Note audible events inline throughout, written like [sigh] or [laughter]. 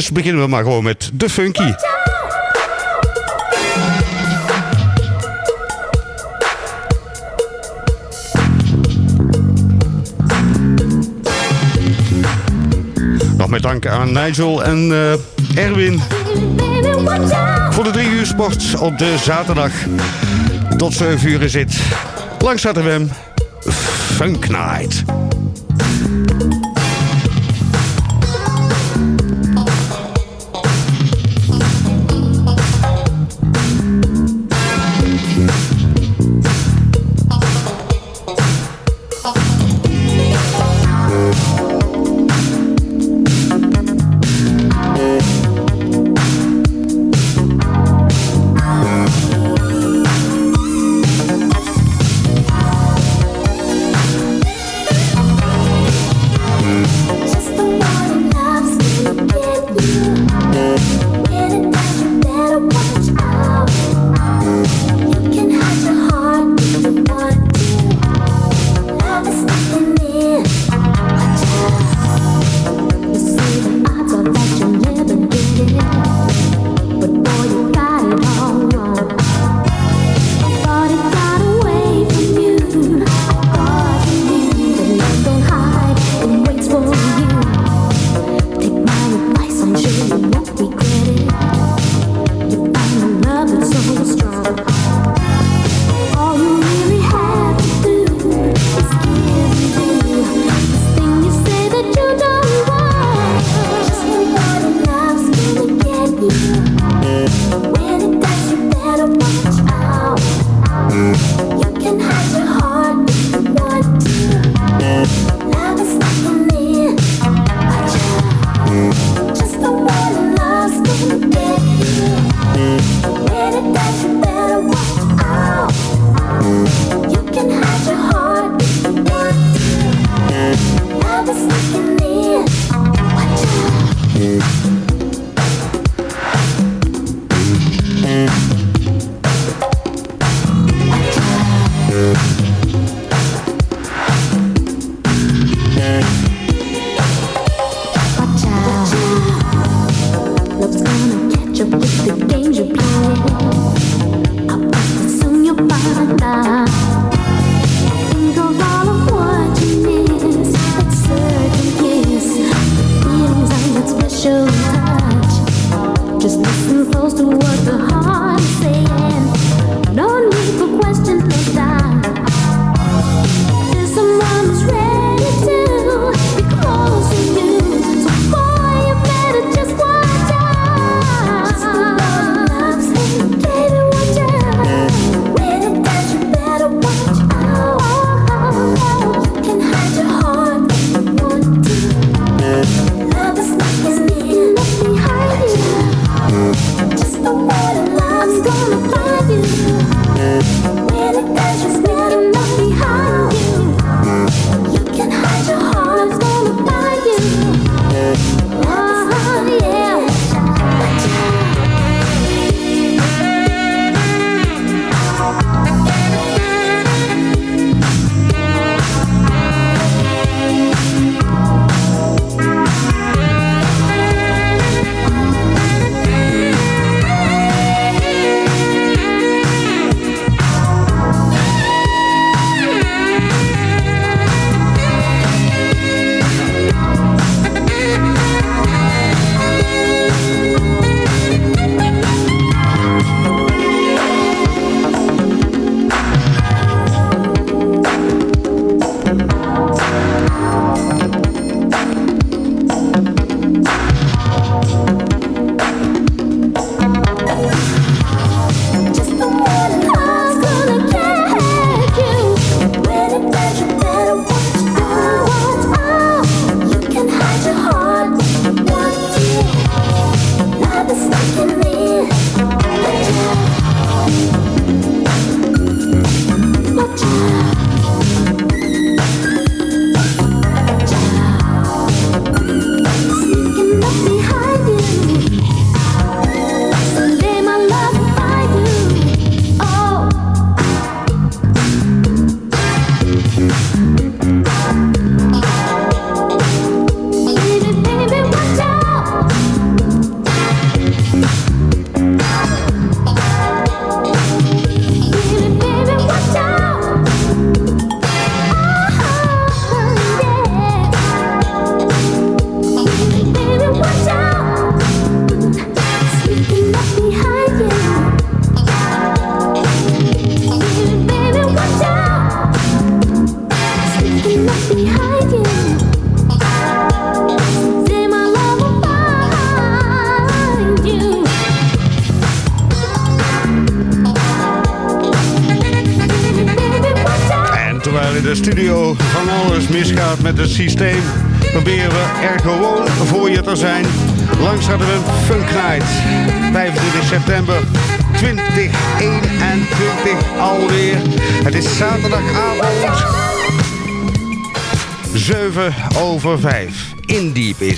Dus beginnen we maar gewoon met de Funky. Nog met dank aan Nigel en uh, Erwin. Voor de drie uur sport op de zaterdag. Tot 7 uur zit. Langs hem Funk Night.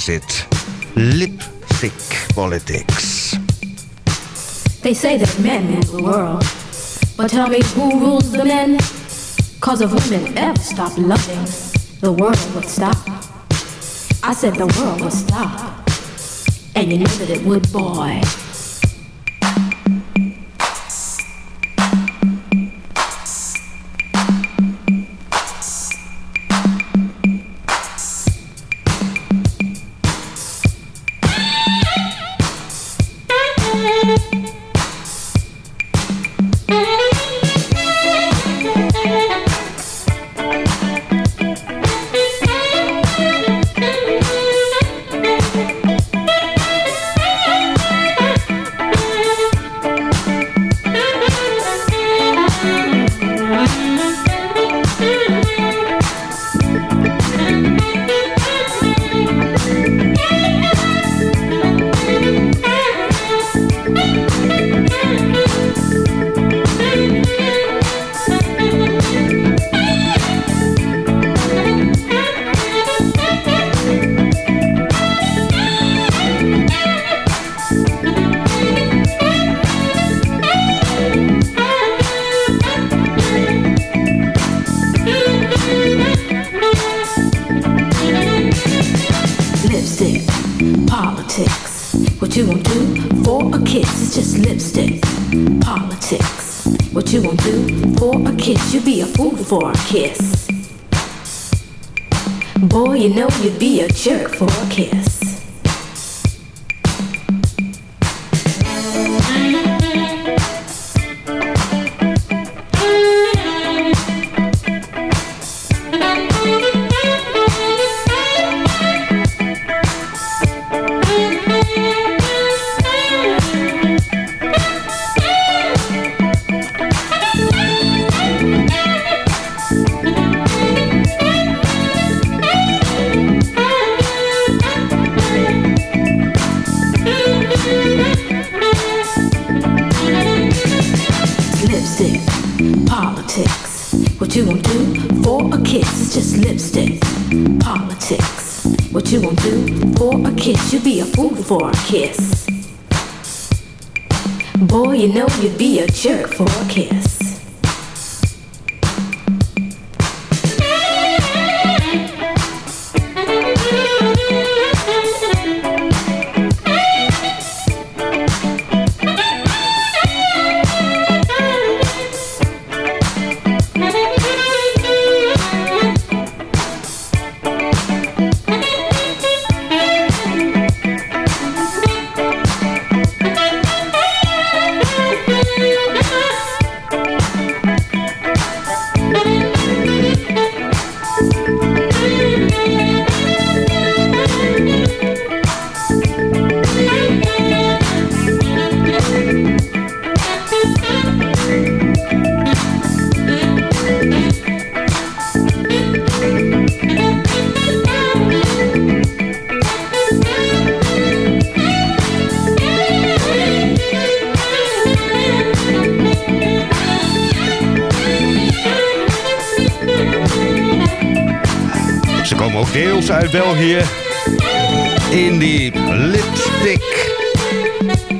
Is het. Lipstick politics. They say that men rule the world. But tell me who rules the men? Cause if women ever stop loving, the world would stop. I said the world would stop. And you know that it would, boy. Politics. What you won't do for a kiss is just lipstick. Politics. What you won't do for a kiss, you'd be a fool for a kiss. Boy, you know you'd be a jerk for a kiss. kiss. Boy, you know you'd be a jerk for a kiss. België. In die lipstick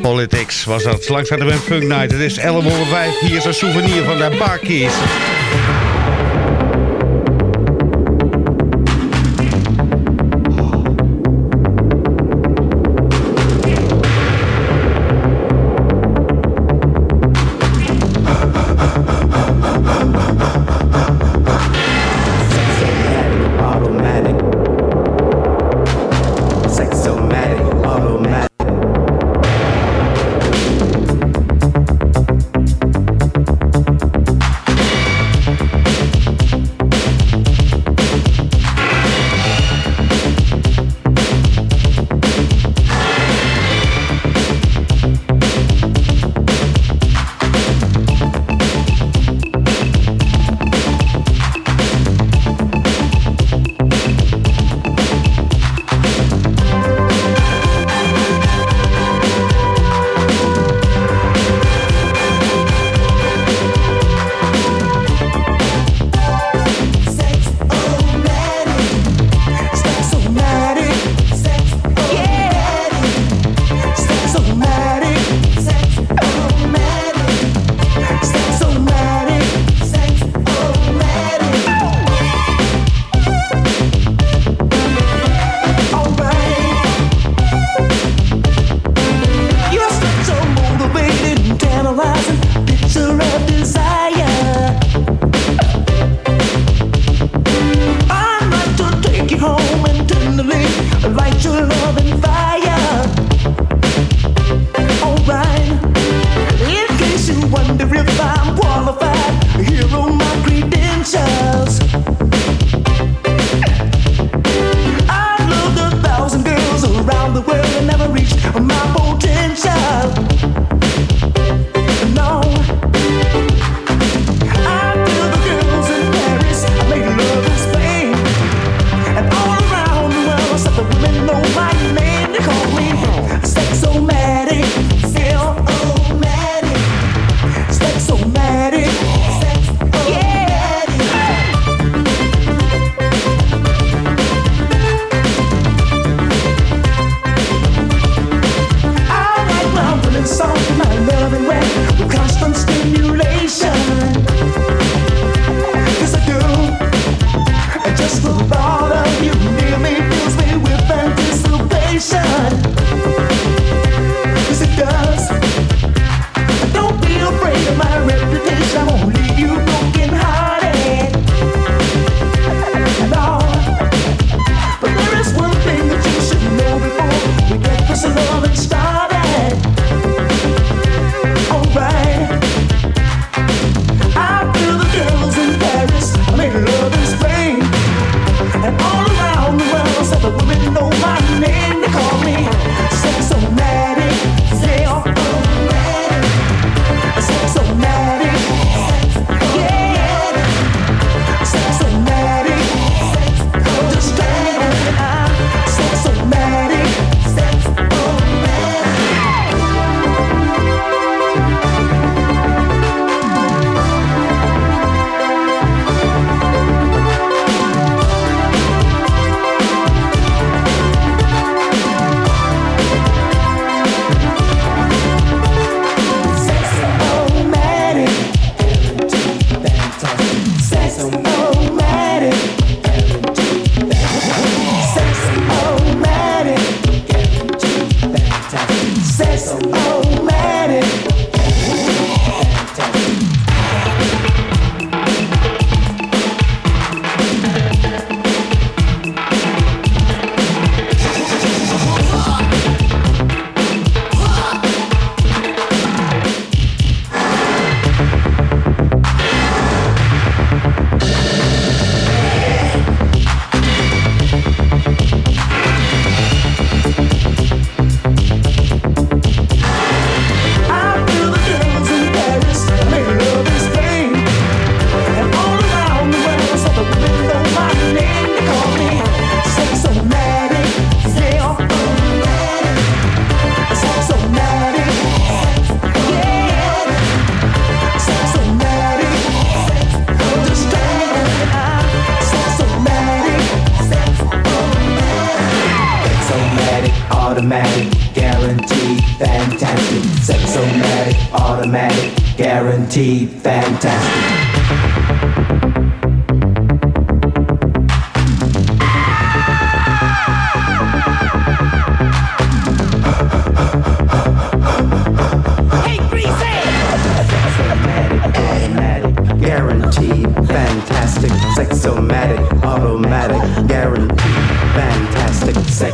politics was dat. Langs een Funk Night. Het is 11.05. Hier is een souvenir van de Barkies.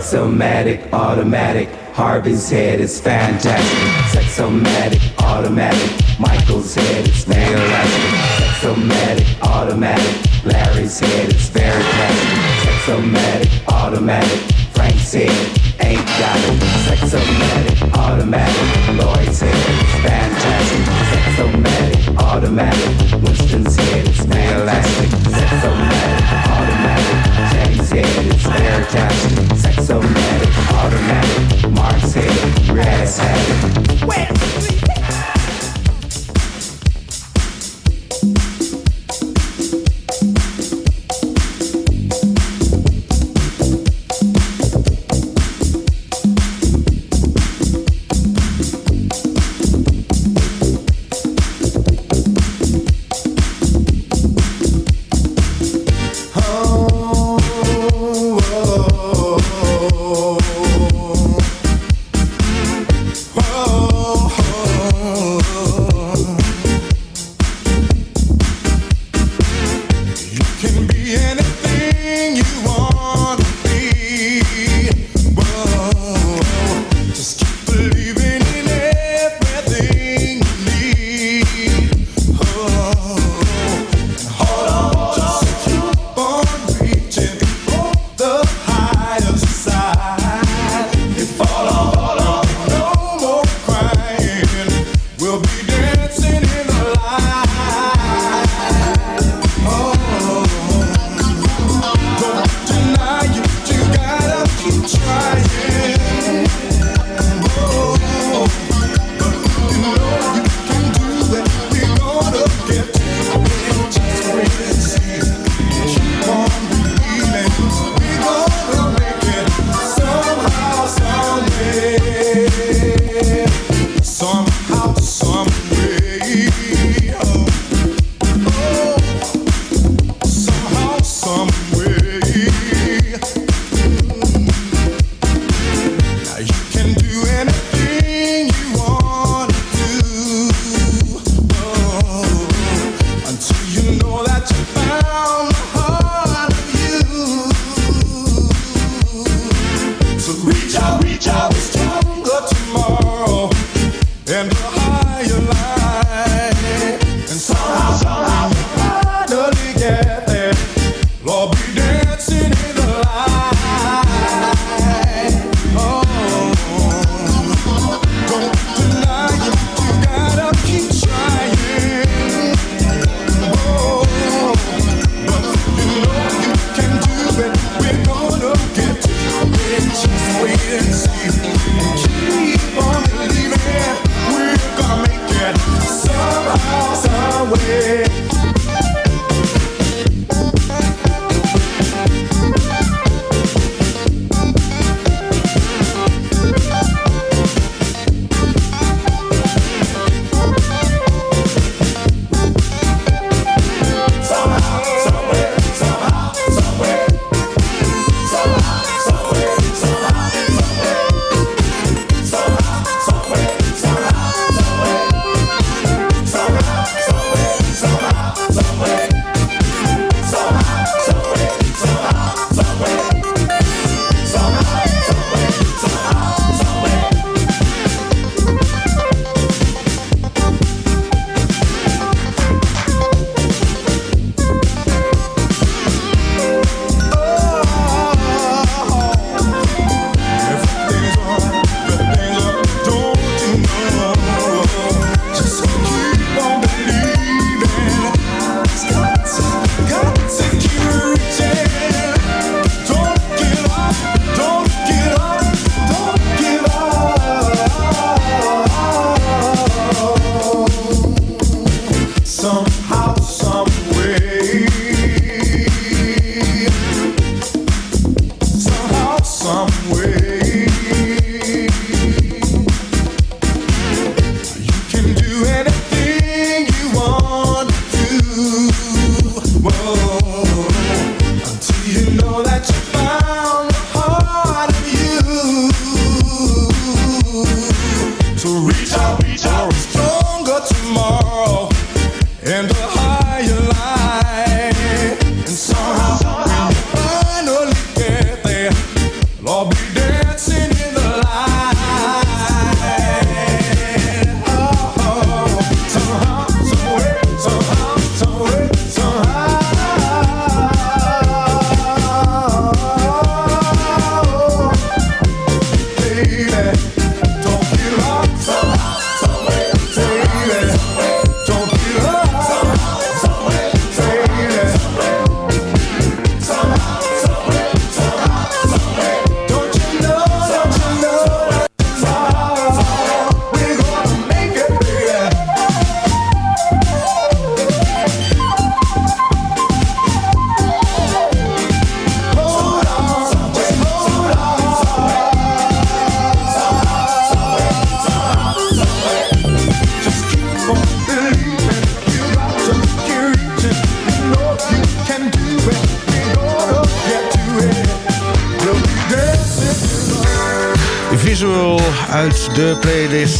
Sexomatic, automatic. Harvey's head is fantastic. Sexomatic, automatic. Michael's head is fantastic. Sexomatic, automatic. Larry's head is very classic. Sexomatic, automatic. Frank's head ain't got it. Sexomatic, automatic. Lloyd's head is fantastic. Sexomatic, automatic. Winston's head is fantastic. Sexomatic, automatic. Anxiety, flare test, sexomatic, automatic, Mark's head, grass habit. Where's the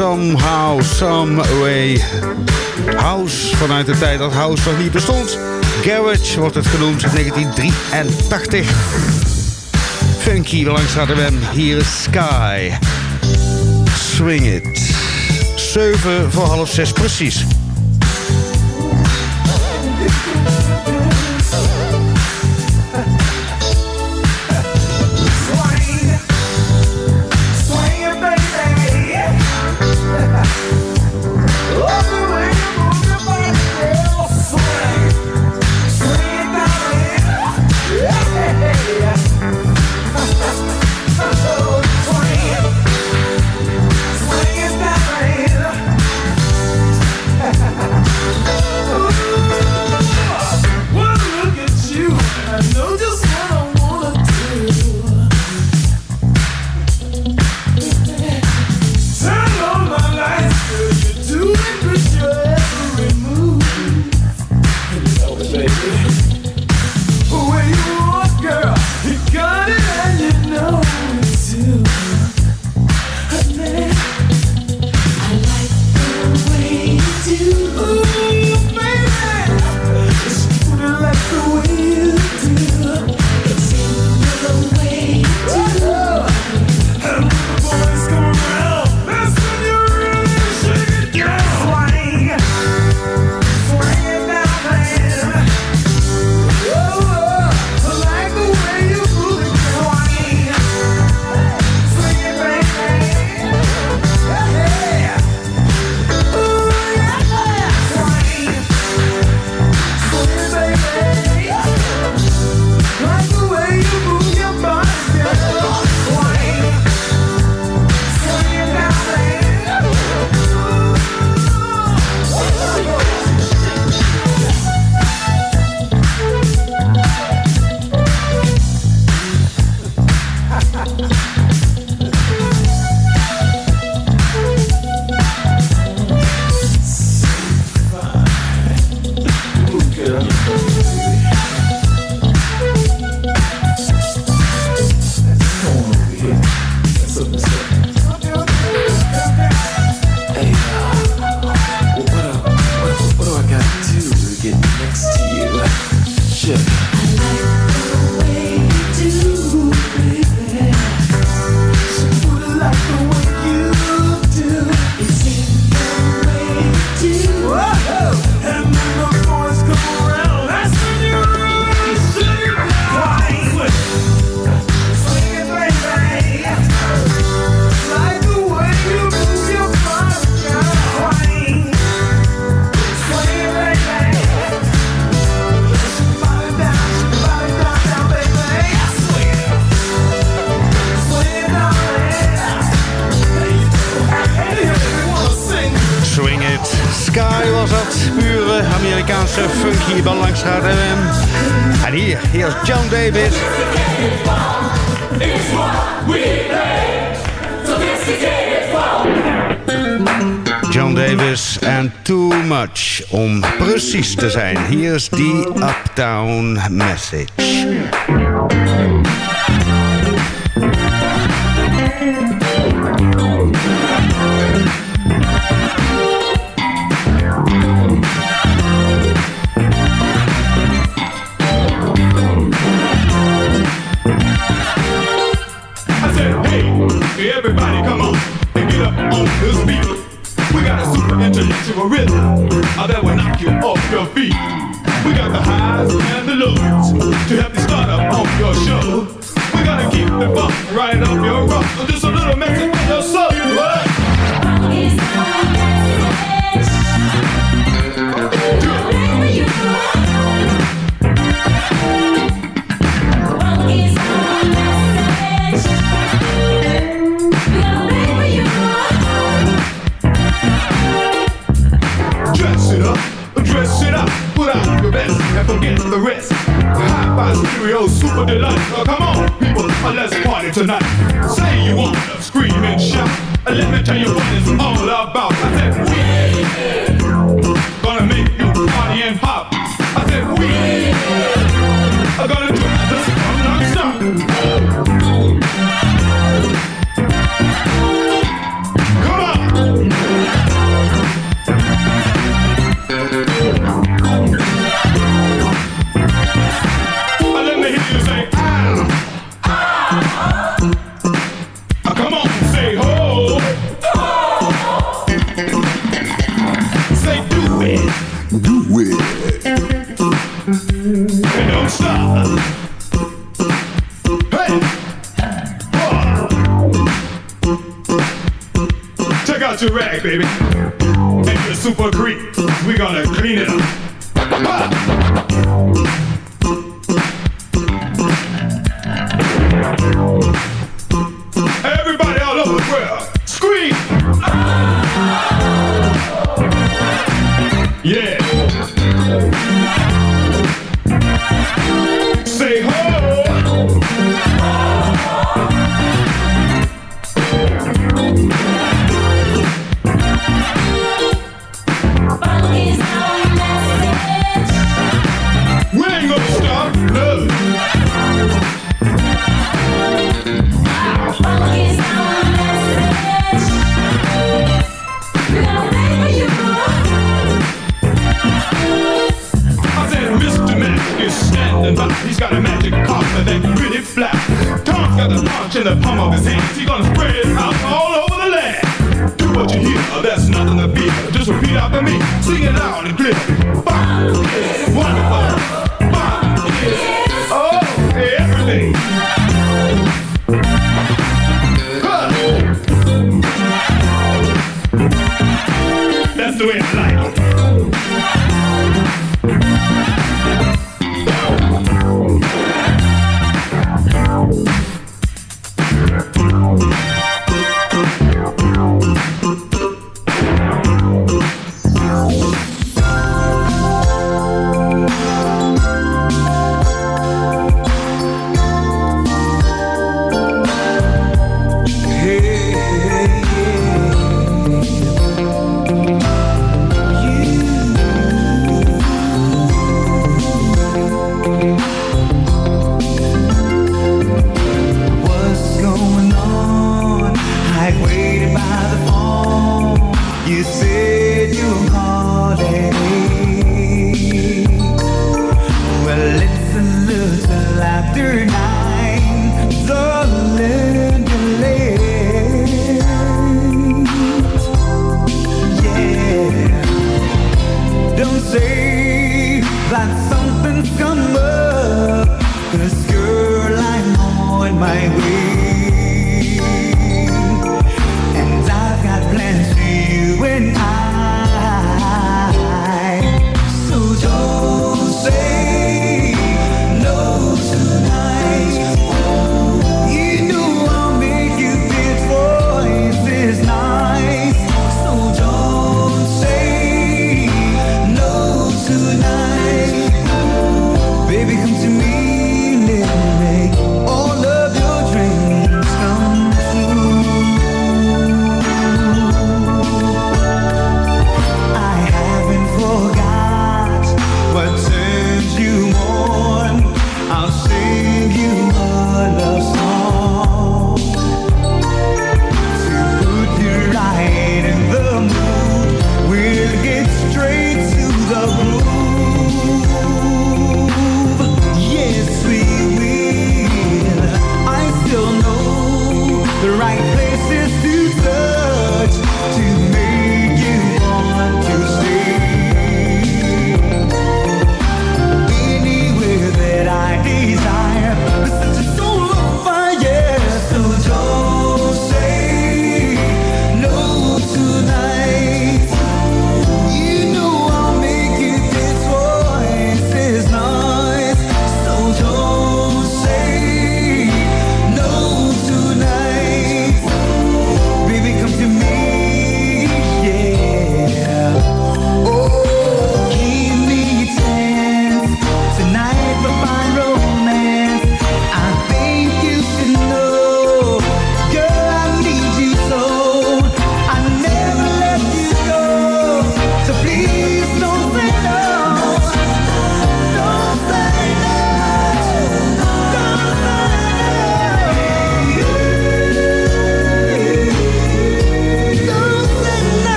Somehow, Some Way. House, vanuit de tijd dat House nog niet bestond. Garage wordt het genoemd, 1983. Funky, langs gaat hem. Hier is Sky. Swing it. 7 voor half 6 precies. baby. Te zijn. Hier is die Uptown Message.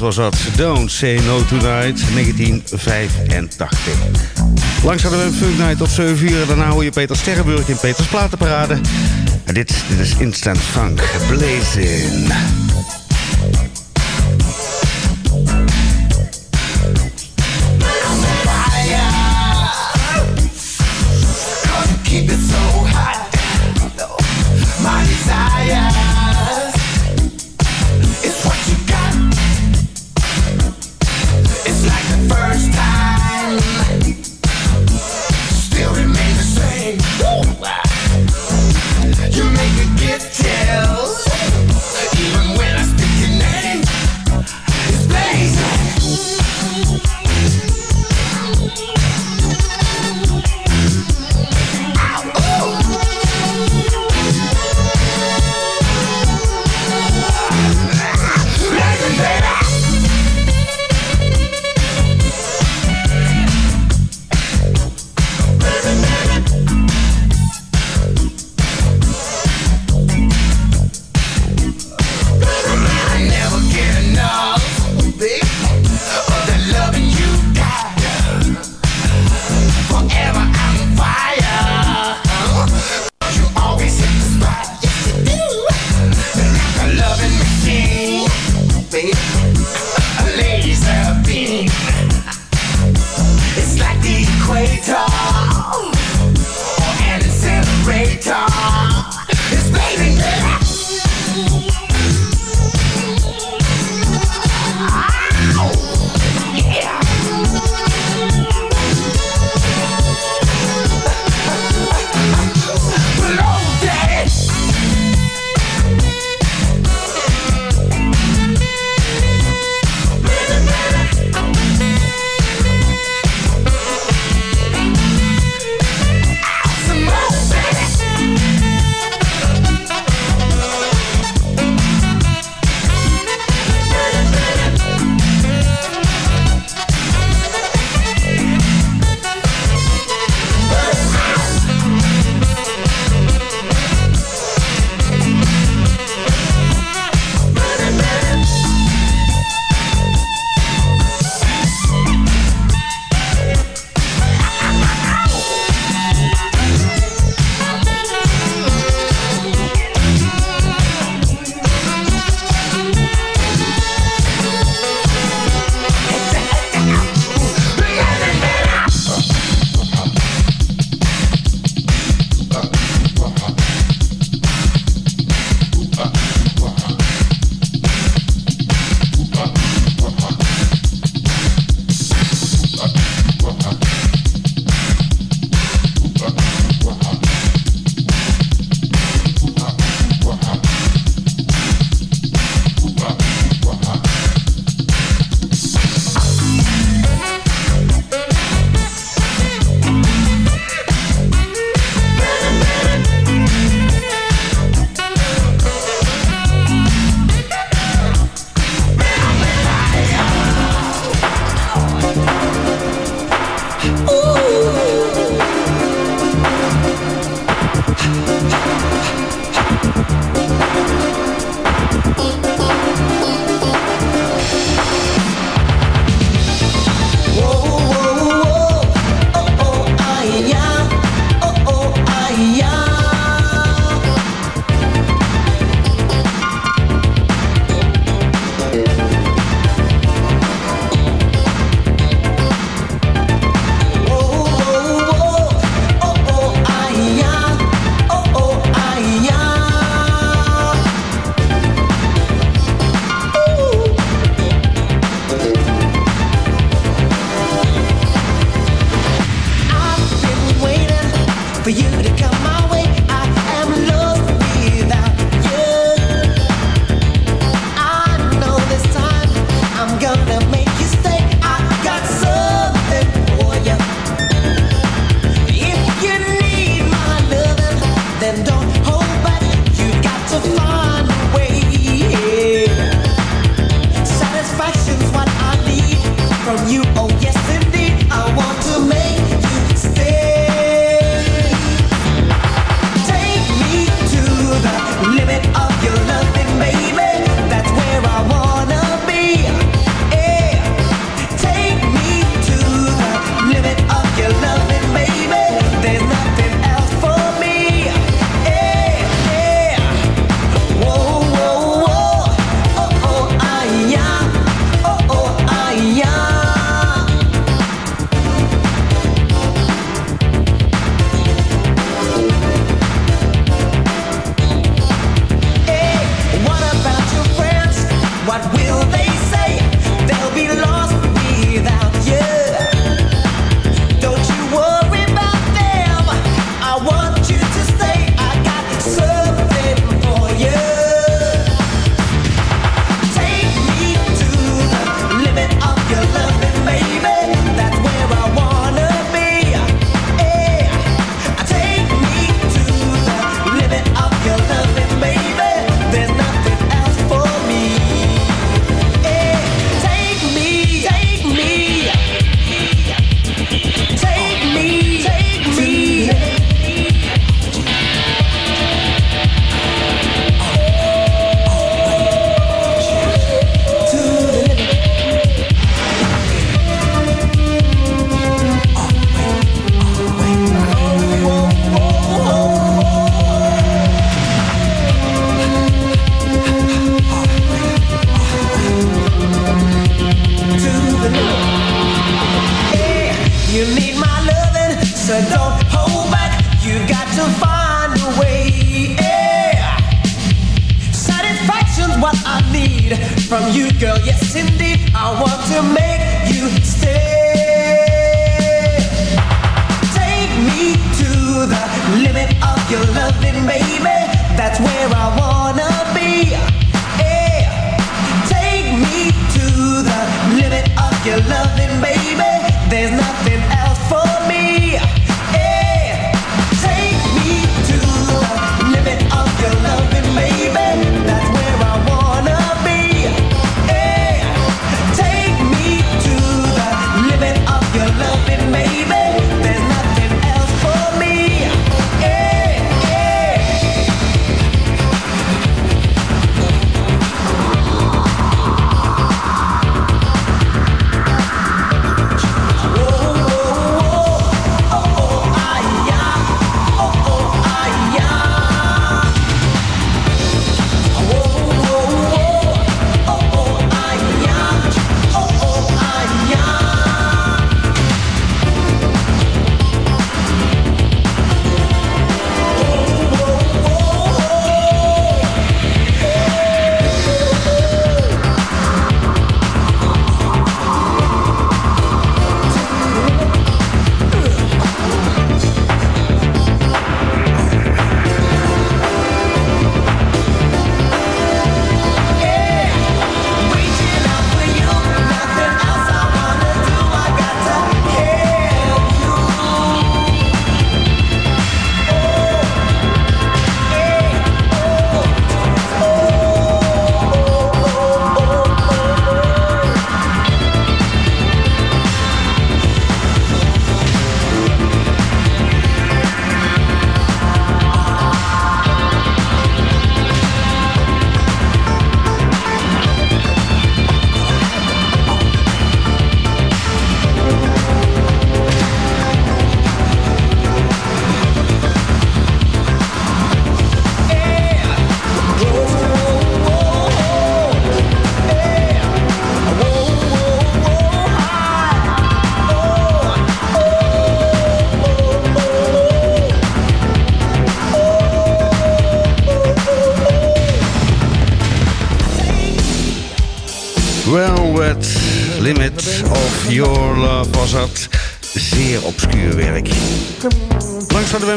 Was dat. Don't Say No Tonight, 1985. Langs hadden we Night tot 7 uur. Daarna hoor je Peter Sterrenburg in Peters Platenparade. En dit, dit is Instant Funk, Blazing.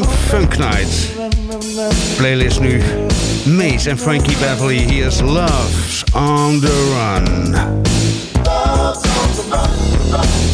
Funk Night. Playlist nu. Mace en Frankie Beverly. Here's Run. Love's on the run.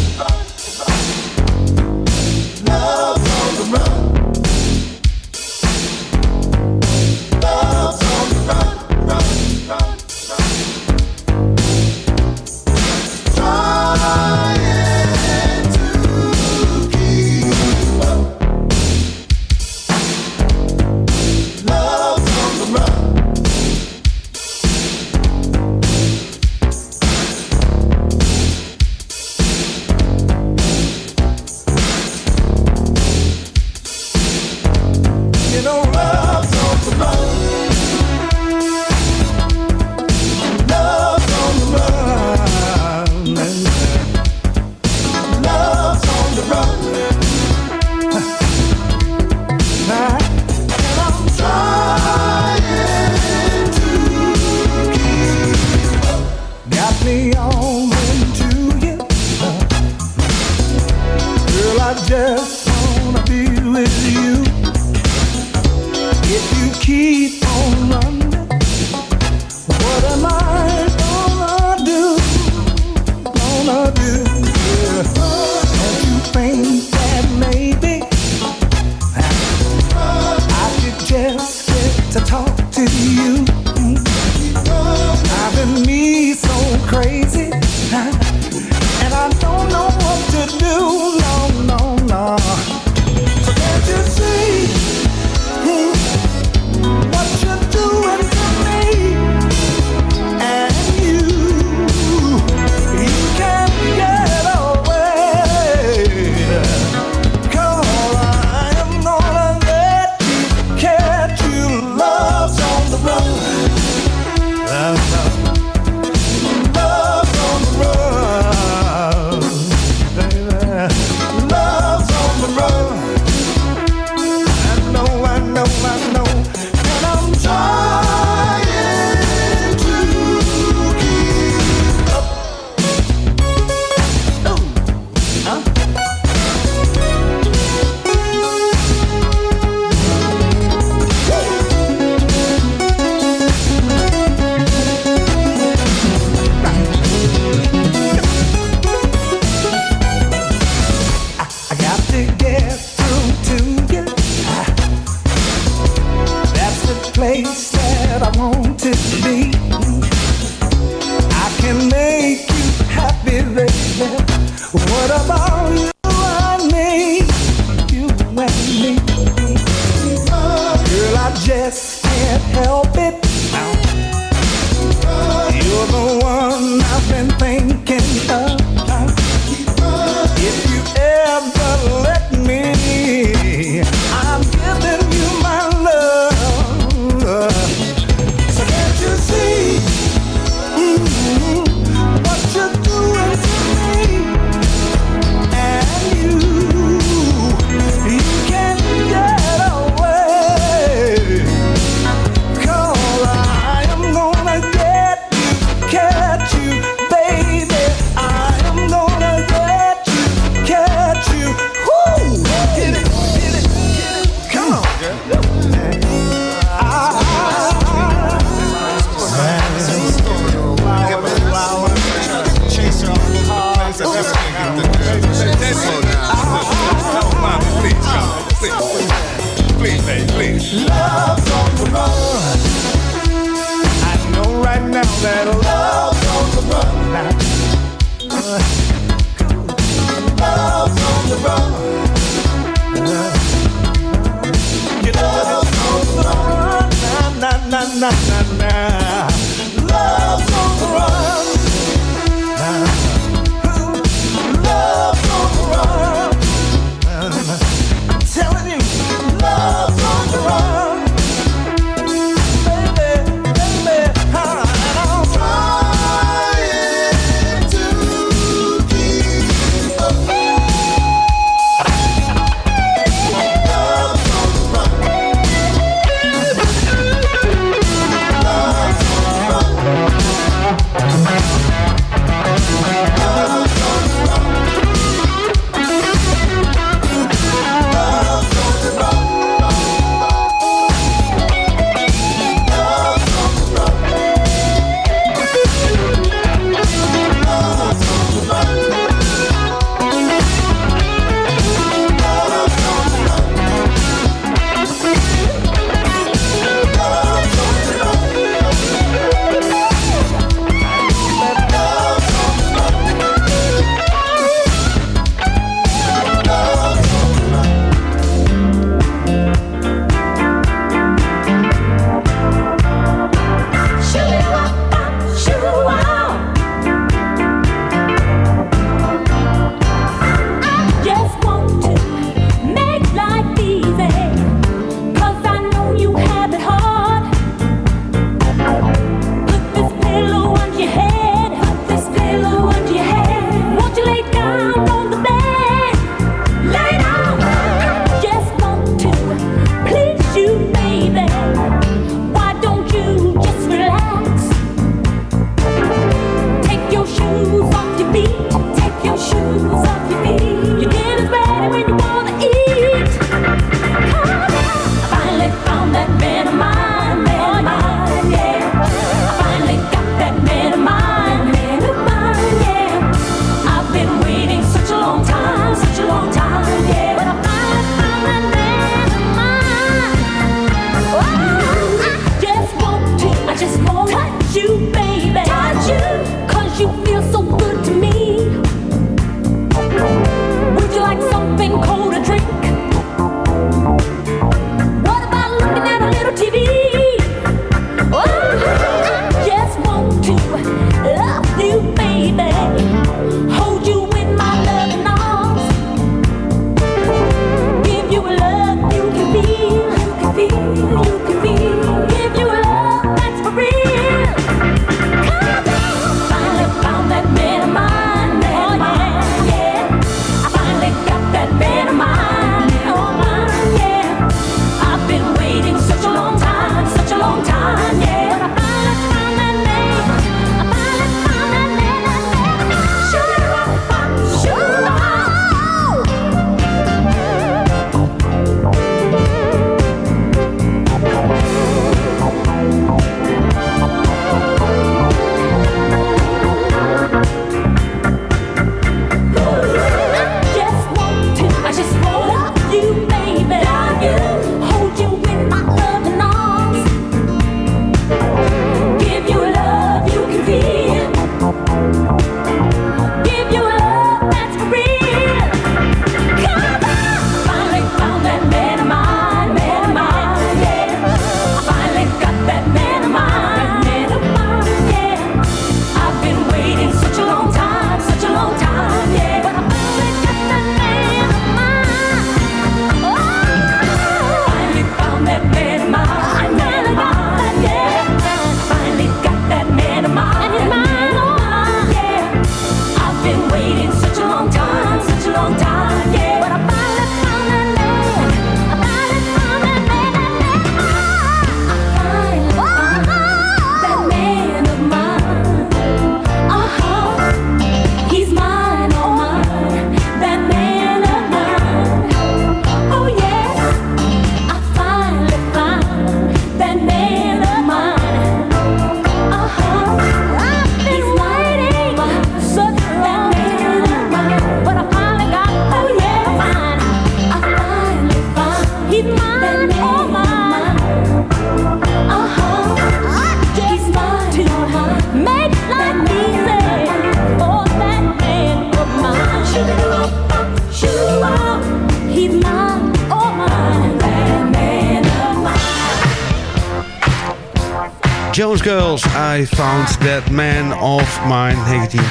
just can't help it.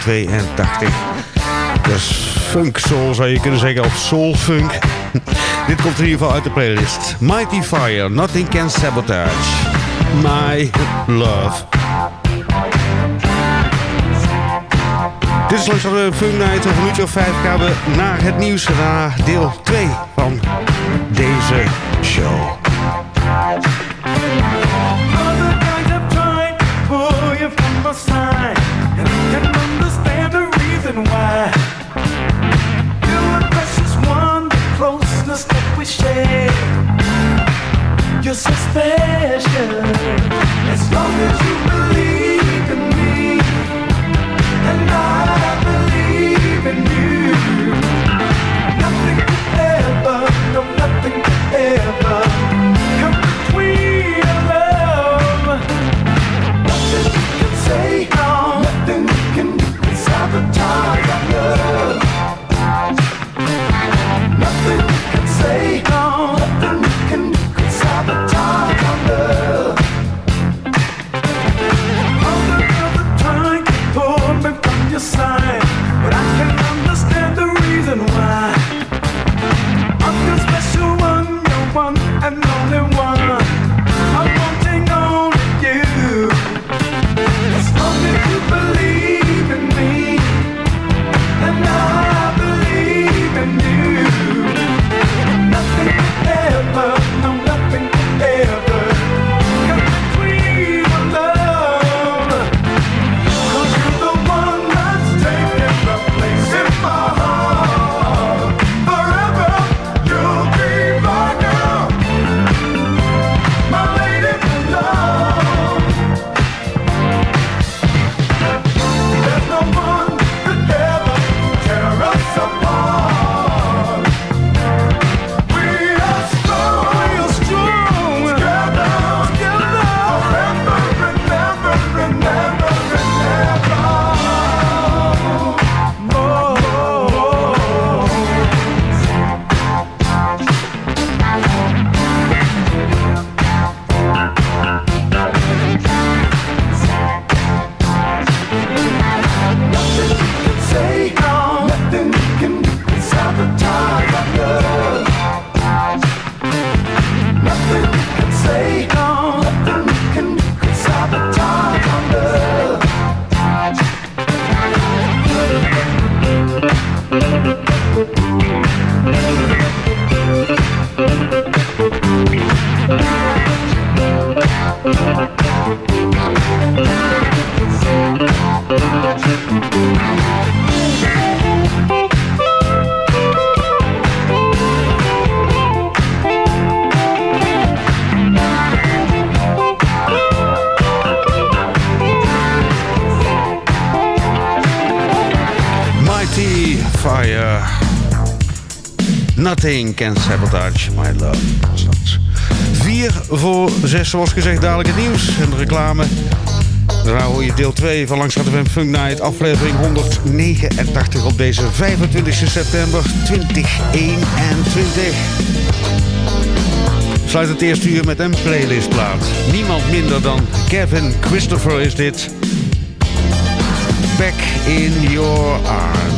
1982. Dus funk soul zou je kunnen zeggen, of soul funk. [laughs] Dit komt in ieder geval uit de playlist. Mighty Fire, Nothing Can Sabotage. My Love. Dit is langs de Funk Night, een minuutje of vijf gaan we naar het nieuws. Naar deel 2 van deze Weekend Sabotage My Love. Vier voor zes, zoals gezegd, dadelijk het nieuws en de reclame. Daarna hoor je deel 2 van Langs FM Funk Night, aflevering 189 op deze 25 september 2021. Sluit het eerste uur met een playlist plaat. Niemand minder dan Kevin Christopher is dit. Back in your arms.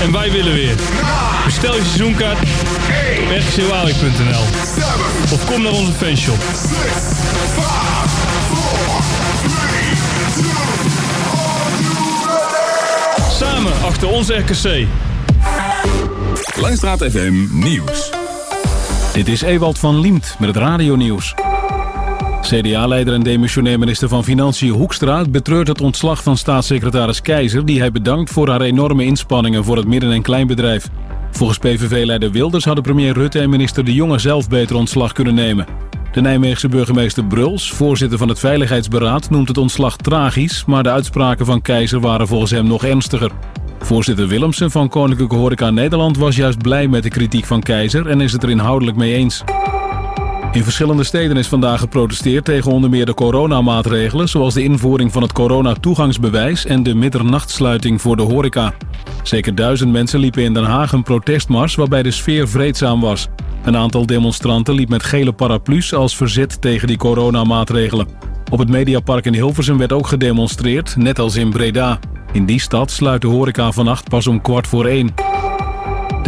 en wij willen weer. Bestel je seizoenkaart op rgcwalik.nl of kom naar onze fanshop. Samen achter ons RKC. Langstraat FM Nieuws. Dit is Ewald van Liemt met het radionieuws. CDA-leider en demissionair minister van Financiën Hoekstra betreurt het ontslag van staatssecretaris Keizer... die hij bedankt voor haar enorme inspanningen voor het midden- en kleinbedrijf. Volgens PVV-leider Wilders hadden premier Rutte en minister De Jonge zelf beter ontslag kunnen nemen. De Nijmeegse burgemeester Bruls, voorzitter van het Veiligheidsberaad... noemt het ontslag tragisch, maar de uitspraken van Keizer waren volgens hem nog ernstiger. Voorzitter Willemsen van Koninklijke Horeca Nederland was juist blij met de kritiek van Keizer... en is het er inhoudelijk mee eens. In verschillende steden is vandaag geprotesteerd tegen onder meer de coronamaatregelen... zoals de invoering van het coronatoegangsbewijs en de middernachtsluiting voor de horeca. Zeker duizend mensen liepen in Den Haag een protestmars waarbij de sfeer vreedzaam was. Een aantal demonstranten liep met gele paraplu's als verzet tegen die coronamaatregelen. Op het Mediapark in Hilversum werd ook gedemonstreerd, net als in Breda. In die stad sluit de horeca vannacht pas om kwart voor één.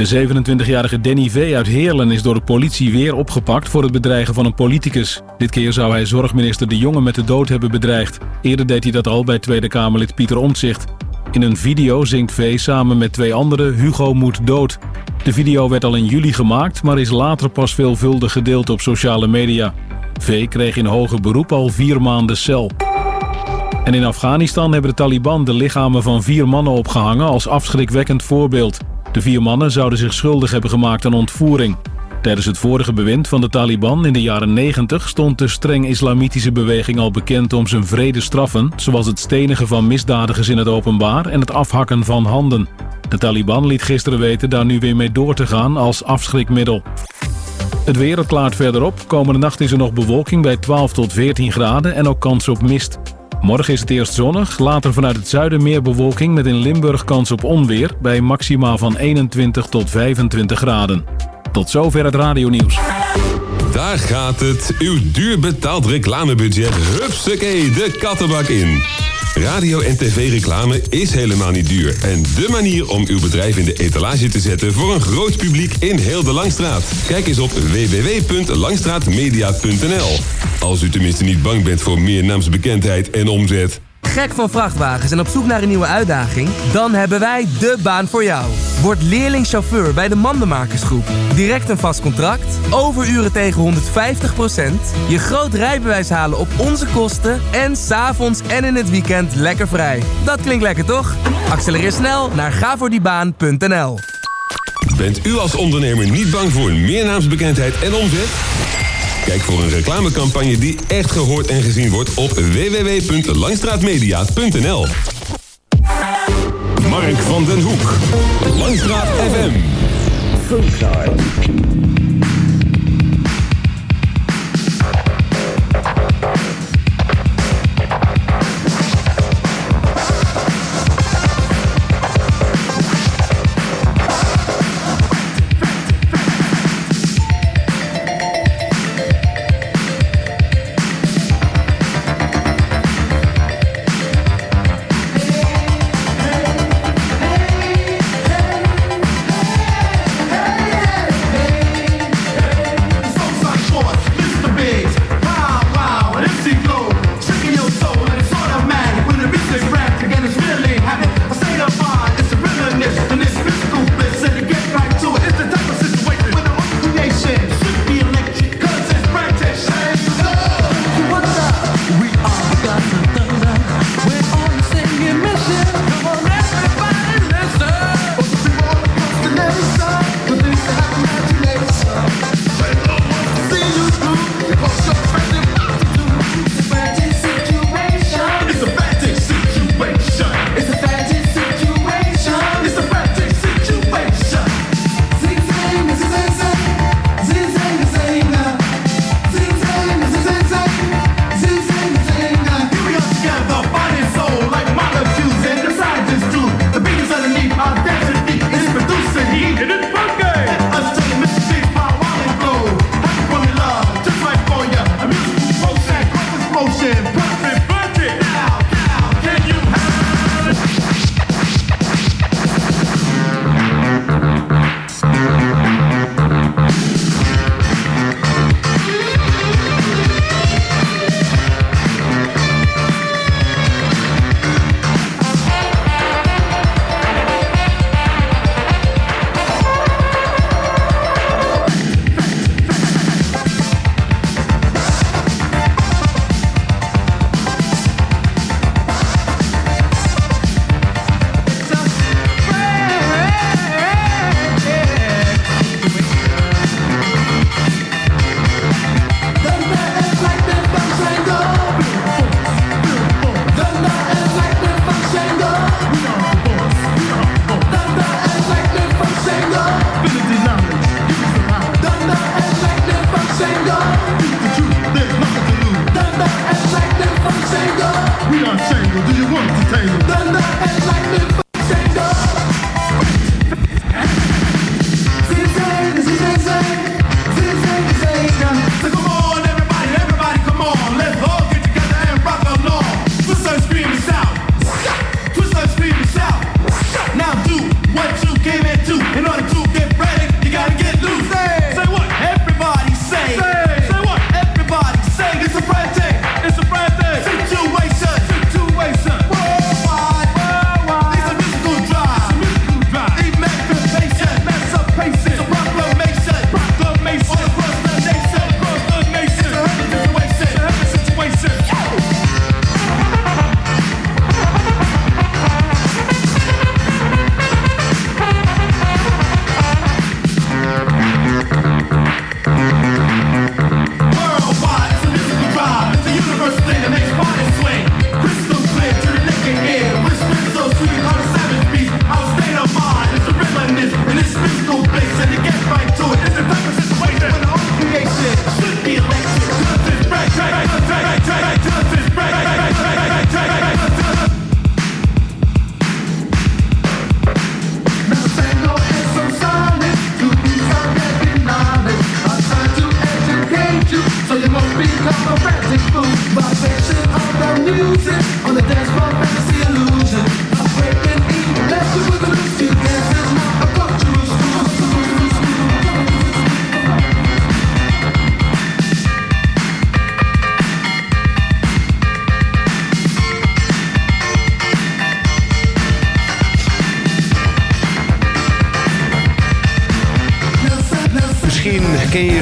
De 27-jarige Danny V. uit Heerlen is door de politie weer opgepakt voor het bedreigen van een politicus. Dit keer zou hij zorgminister De Jonge met de dood hebben bedreigd. Eerder deed hij dat al bij Tweede Kamerlid Pieter Omtzigt. In een video zingt V samen met twee anderen Hugo moet dood. De video werd al in juli gemaakt, maar is later pas veelvuldig gedeeld op sociale media. V kreeg in hoger beroep al vier maanden cel. En in Afghanistan hebben de Taliban de lichamen van vier mannen opgehangen als afschrikwekkend voorbeeld. De vier mannen zouden zich schuldig hebben gemaakt aan ontvoering. Tijdens het vorige bewind van de Taliban in de jaren 90 stond de streng islamitische beweging al bekend om zijn vrede straffen, zoals het stenigen van misdadigers in het openbaar en het afhakken van handen. De Taliban liet gisteren weten daar nu weer mee door te gaan als afschrikmiddel. Het weer klaart verder op. Komende nacht is er nog bewolking bij 12 tot 14 graden en ook kans op mist. Morgen is het eerst zonnig, later vanuit het zuiden meer bewolking met in Limburg kans op onweer bij maximaal van 21 tot 25 graden. Tot zover het radionieuws. Daar gaat het. Uw duur betaald reclamebudget. Hupsakee, de kattenbak in. Radio- en tv-reclame is helemaal niet duur. En dé manier om uw bedrijf in de etalage te zetten voor een groot publiek in heel de Langstraat. Kijk eens op www.langstraatmedia.nl. Als u tenminste niet bang bent voor meer naamsbekendheid en omzet. Gek van vrachtwagens en op zoek naar een nieuwe uitdaging? Dan hebben wij de baan voor jou. Word leerlingchauffeur bij de Mandenmakersgroep. Direct een vast contract, overuren tegen 150%, je groot rijbewijs halen op onze kosten en s'avonds en in het weekend lekker vrij. Dat klinkt lekker toch? Accelereer snel naar gavoordiebaan.nl. Bent u als ondernemer niet bang voor meer naamsbekendheid en omzet? Kijk voor een reclamecampagne die echt gehoord en gezien wordt op www.langstraatmedia.nl. Mark van den Hoek, Langstraat FM. Mama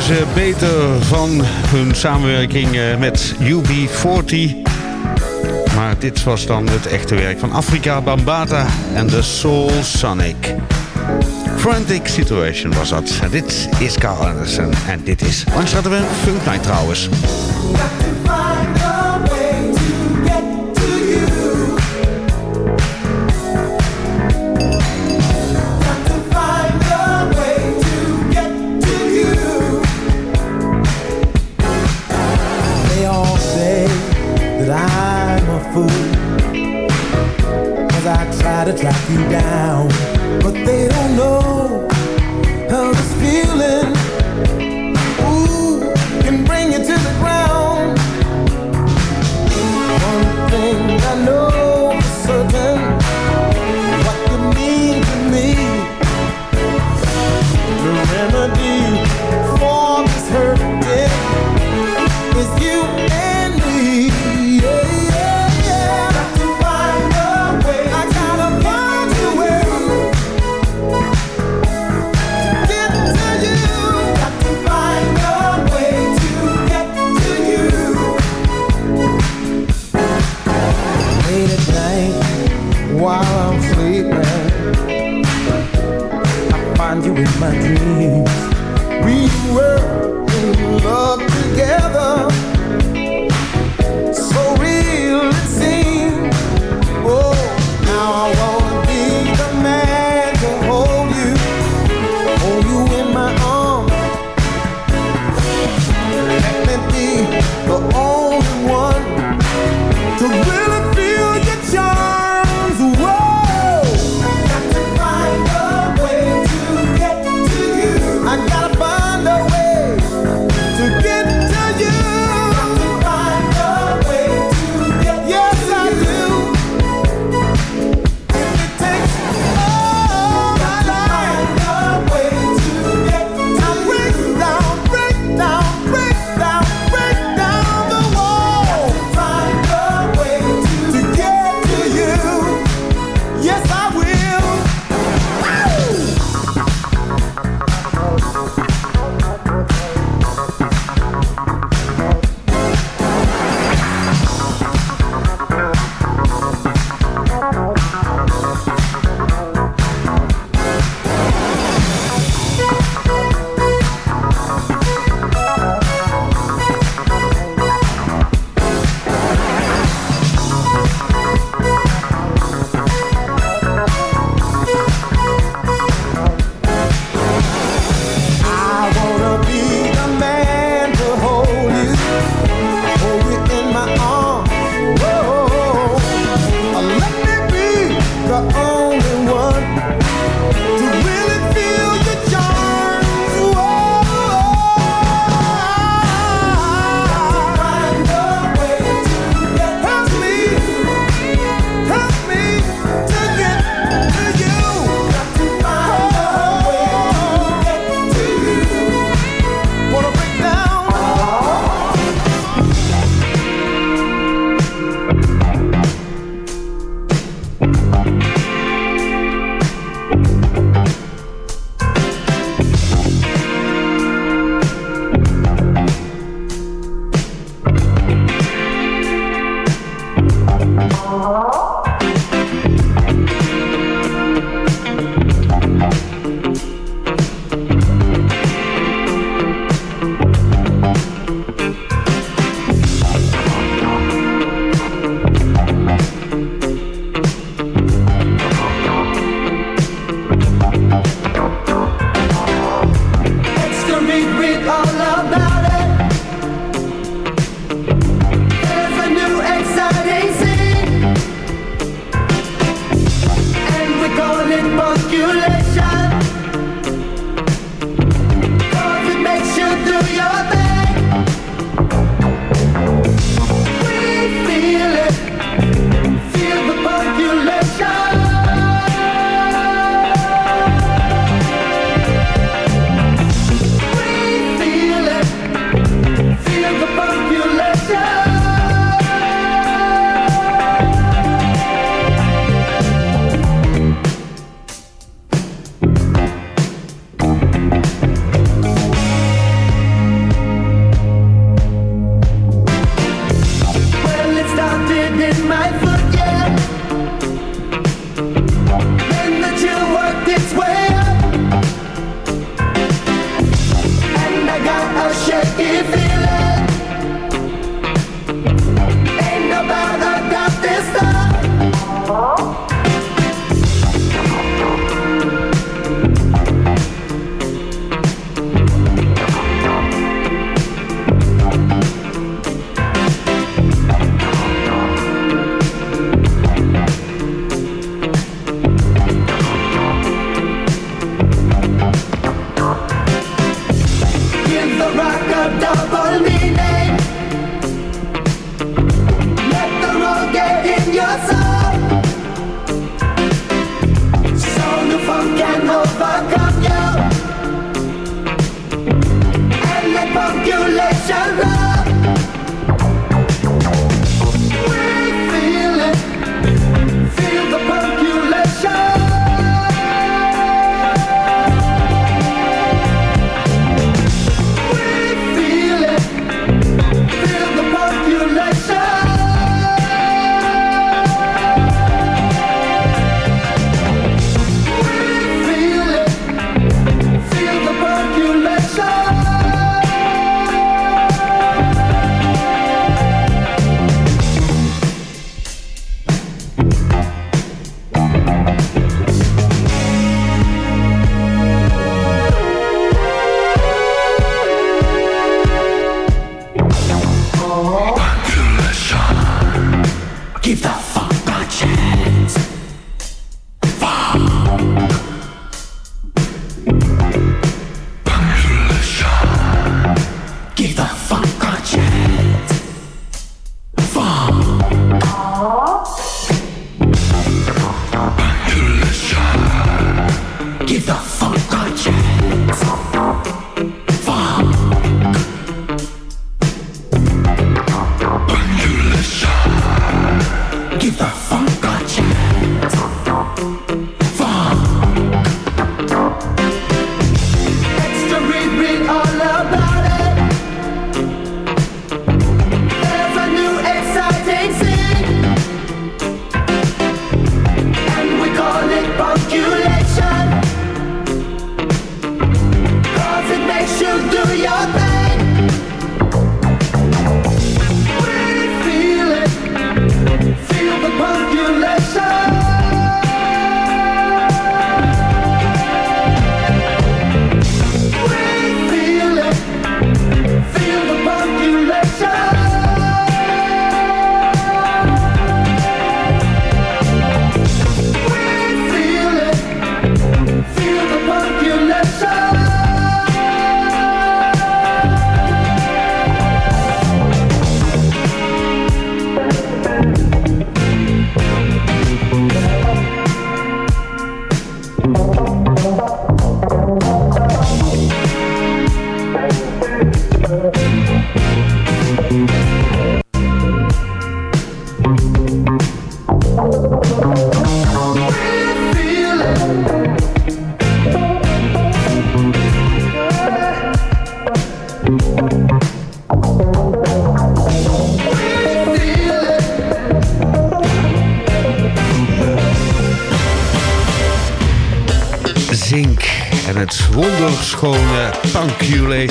ze beter van hun samenwerking eh, met UB40. Maar dit was dan het echte werk van Afrika Bambata en de Soul Sonic. Frantic Situation was dat. Dit is Carl Andersen en dit is Langstratenweg Funk Night trouwens.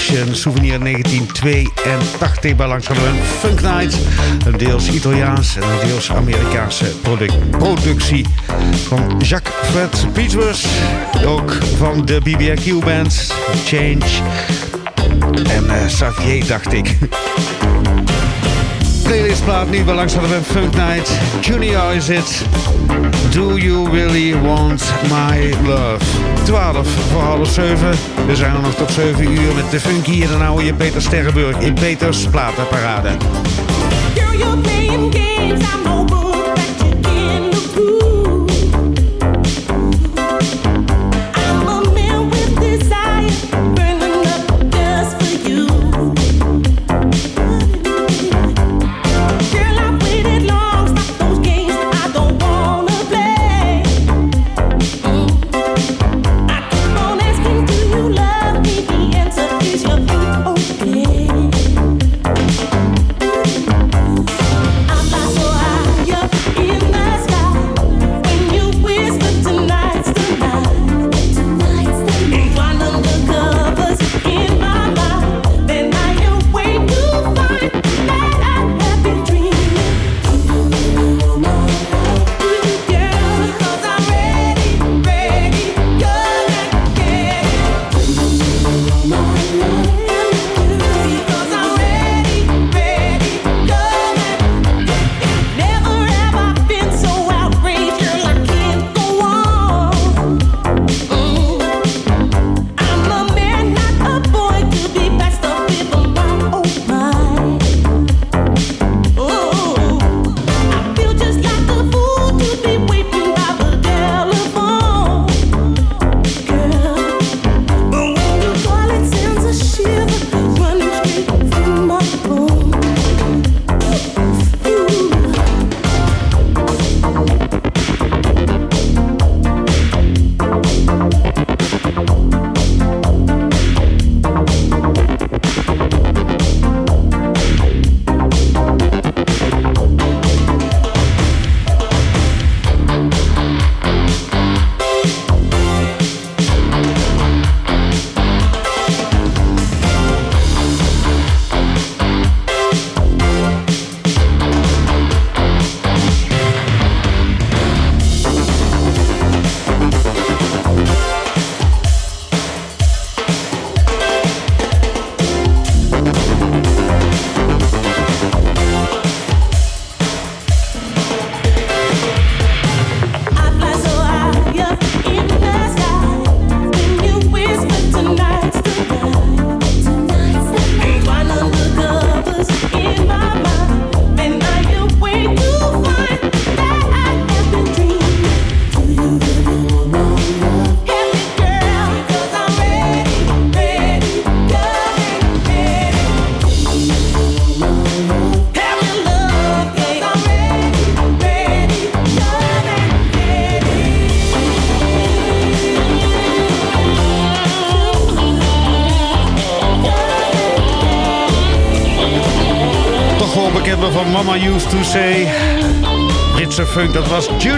een souvenir 1982 bij Langzamerhand Funk Night. Een deels Italiaans en een deels Amerikaanse product, productie van Jacques Fred Pieters. Ook van de BBQ Band, Change en uh, Xavier, dacht ik. Playlistplaat nu bij Langzamerhand Funk Night. Junior is het. Do you really want my love? 12 voor half 7. We zijn er nog tot 7 uur met de funky en dan oude je Peter Sterrenburg in Peters Platenparade. Dat was Junior.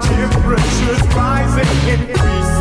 Temperature's rising, increasing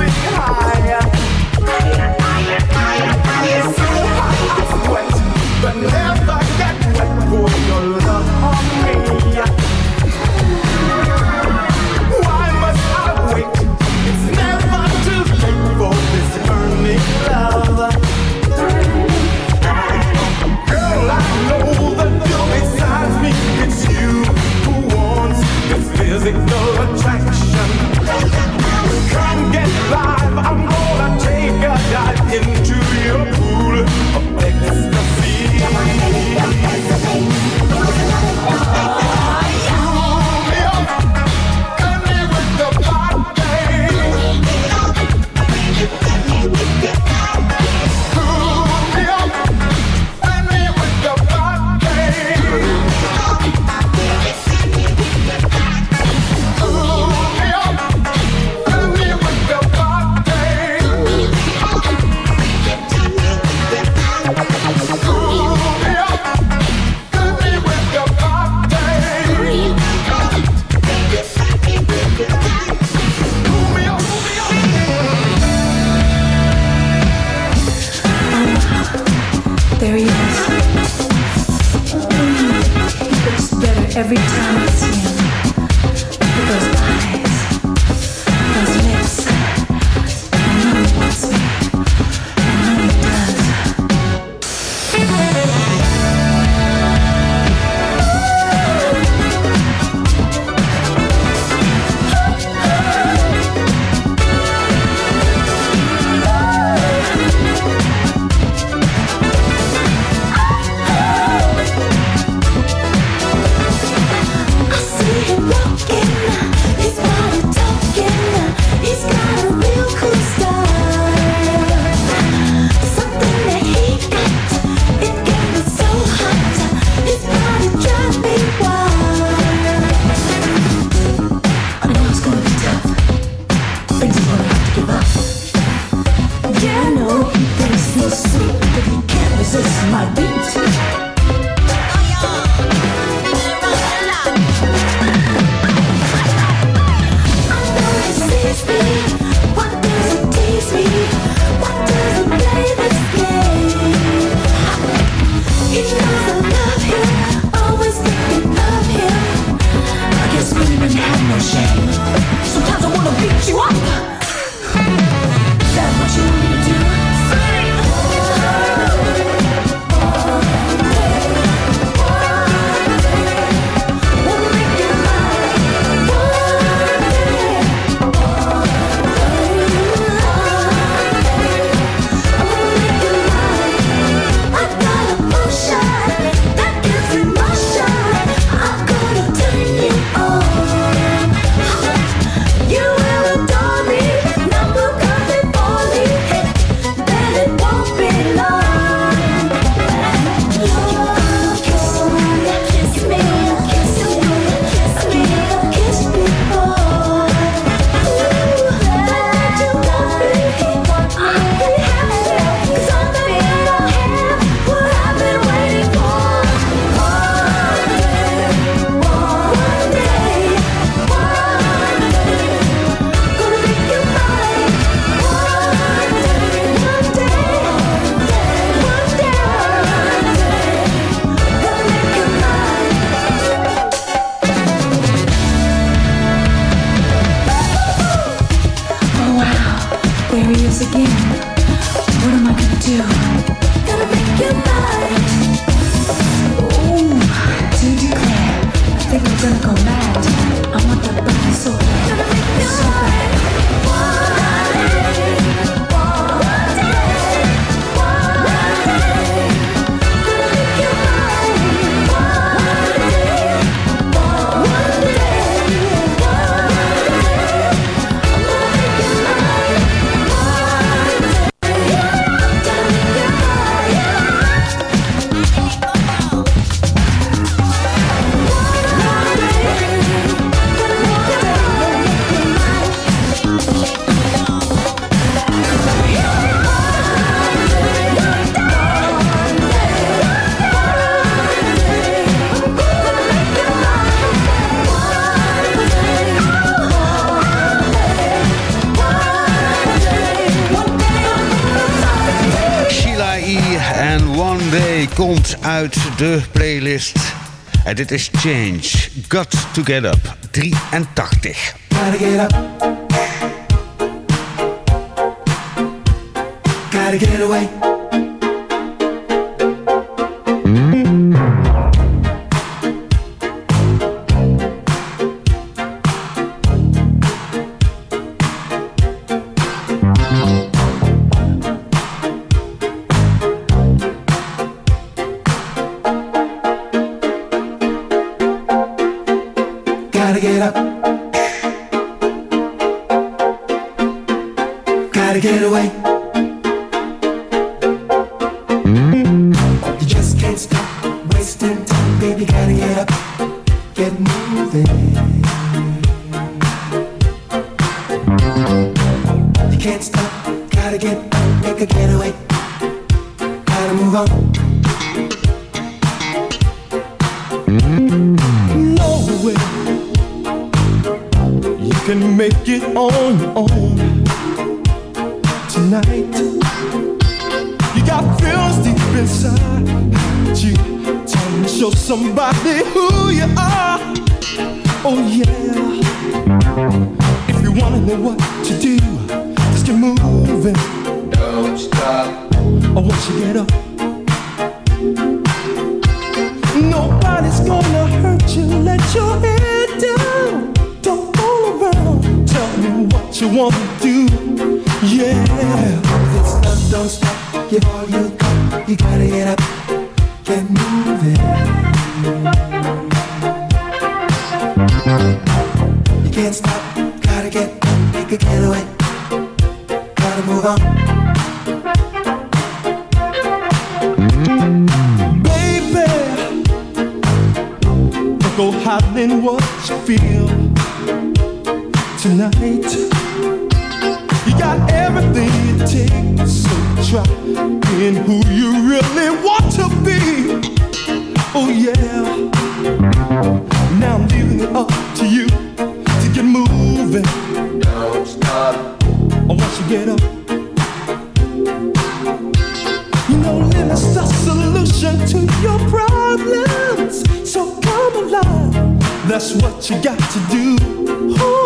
de playlist. En dit is Change. Got to get up. 83. in who you really want to be. Oh, yeah. Now I'm leaving it up to you to get moving. Don't stop. I once you get up, you know, limit's the solution to your problems. So come alive. That's what you got to do.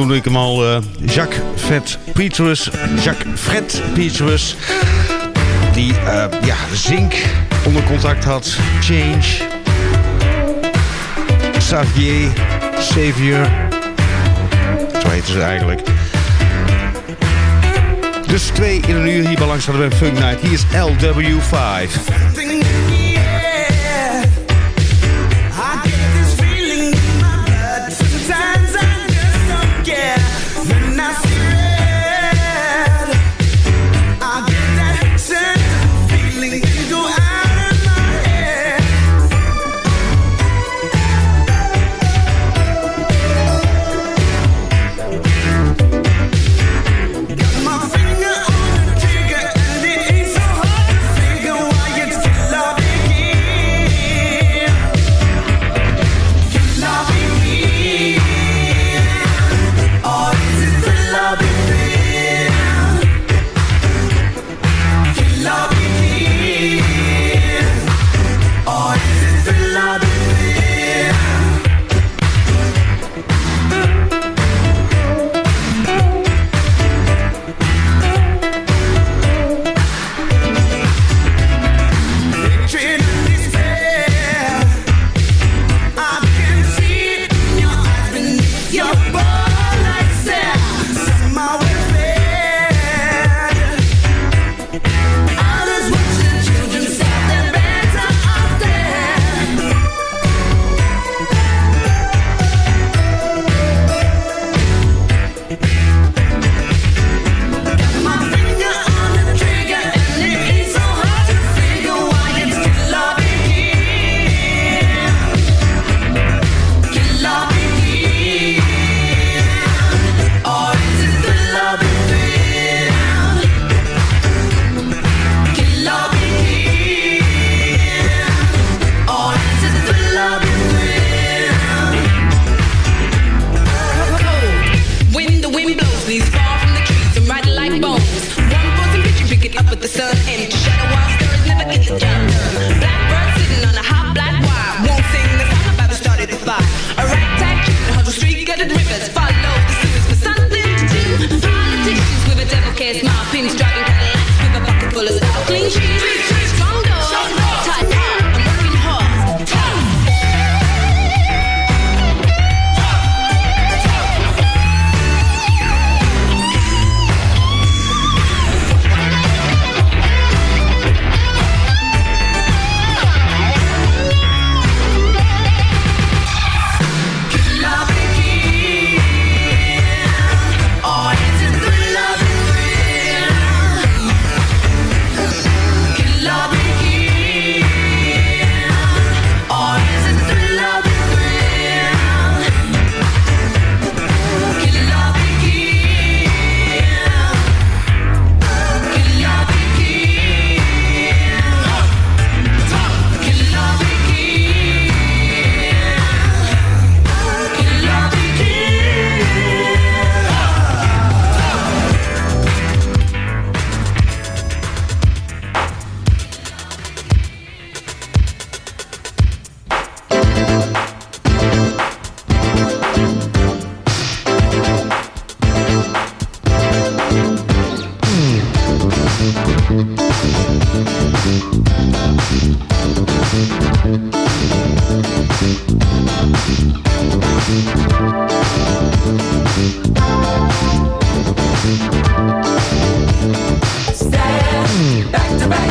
noemde ik hem al. Uh, Jacques Fred Petrus. Jacques Fred Petrus. Die eh, ja, Zink onder contact had. Change. Xavier. Xavier. Zo heette ze eigenlijk. Dus twee in een uur hier bij Funk Night. Hier is LW5.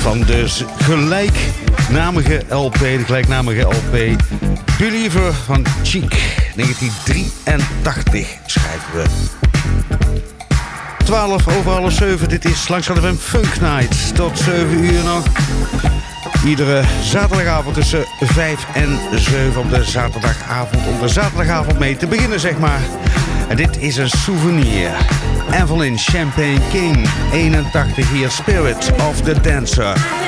Van dus de gelijknamige LP, de gelijknamige LP Believer van Cheek, 1983 schrijven we. 12 over alle 7, dit is langs de Funk Night. Tot 7 uur nog. Iedere zaterdagavond tussen 5 en 7 op de zaterdagavond. Om de zaterdagavond mee te beginnen, zeg maar. En dit is een souvenir. Evelyn Champagne King, 81 hier, Spirit of the Dancer.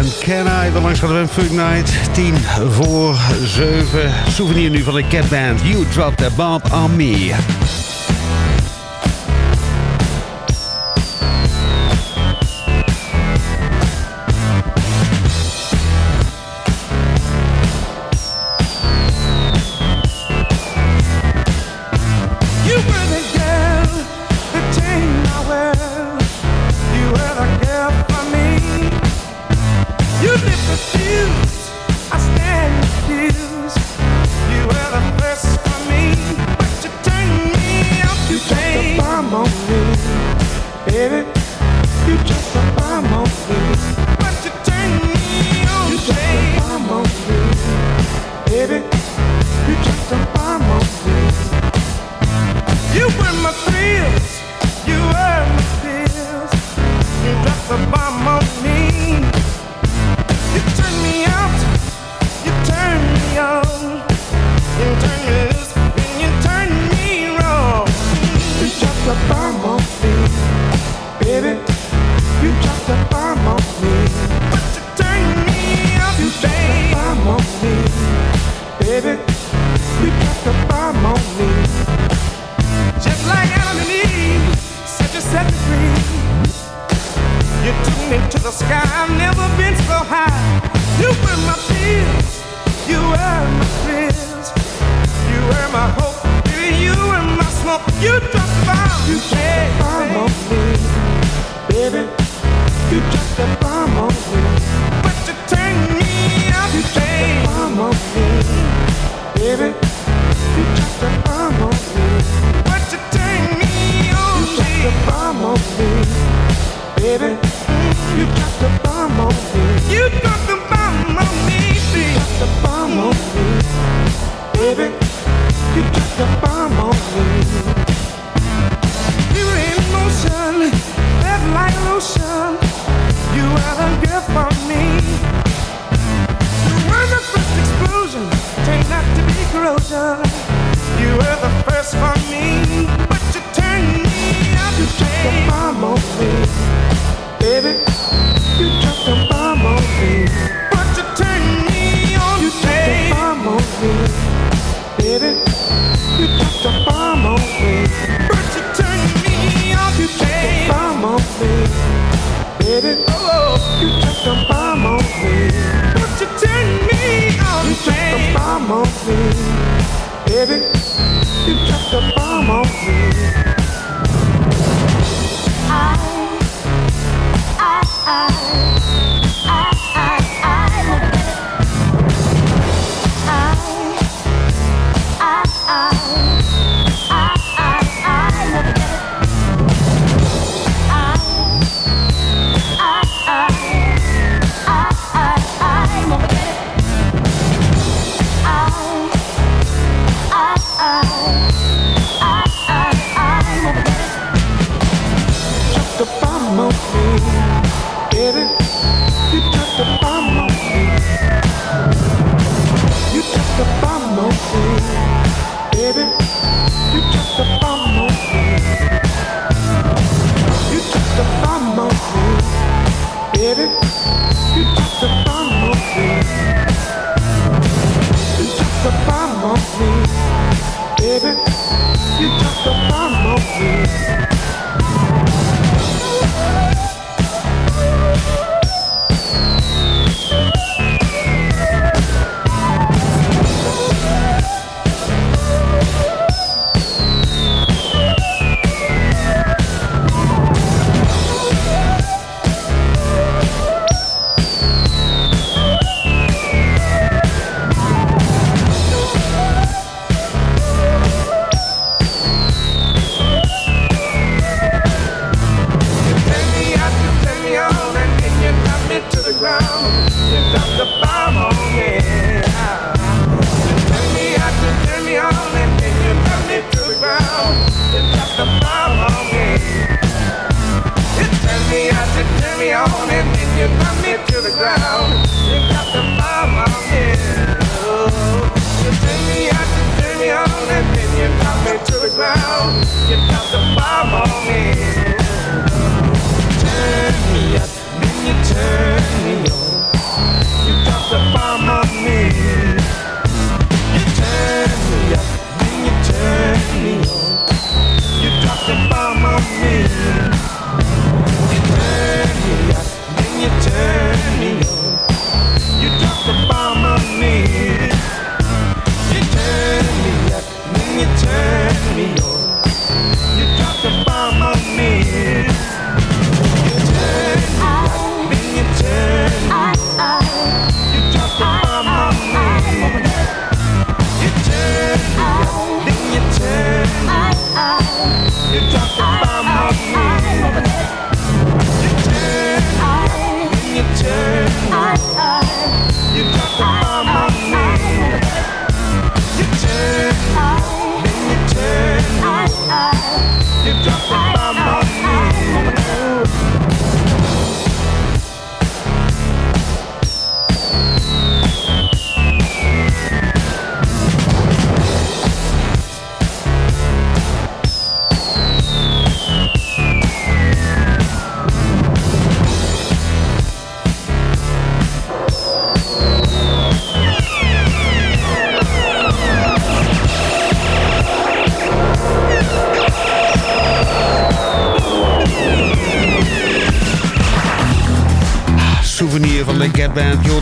en Can I? We langs van de Funk Night. 10 voor 7. Souvenir nu van de Catband. You drop the bomb on me.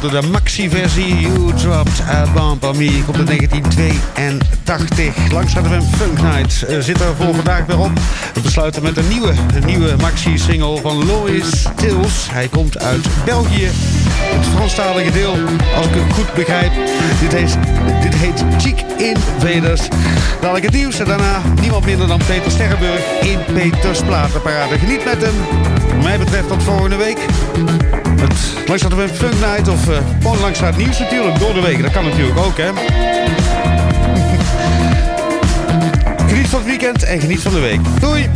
de maxi-versie You Dropped a Bomb on Komt in 1982. Langs hadden we een Funk Night. Eh, zit er voor vandaag weer op. We besluiten met een nieuwe, een nieuwe maxi-single van Lois Tils. Hij komt uit België. Het Franstalige deel, als ik het goed begrijp. Dit heet, dit heet Cheek Invaders. Dadelijk het nieuws en daarna niemand minder dan Peter Sterrenburg in Peters Platenparade. Geniet met hem. Wat mij betreft tot volgende week. Dat langs hadden we Funk Night of eh, gewoon uh, het nieuws natuurlijk. Door de week, dat kan natuurlijk ook, hè. [laughs] geniet van het weekend en geniet van de week. Doei!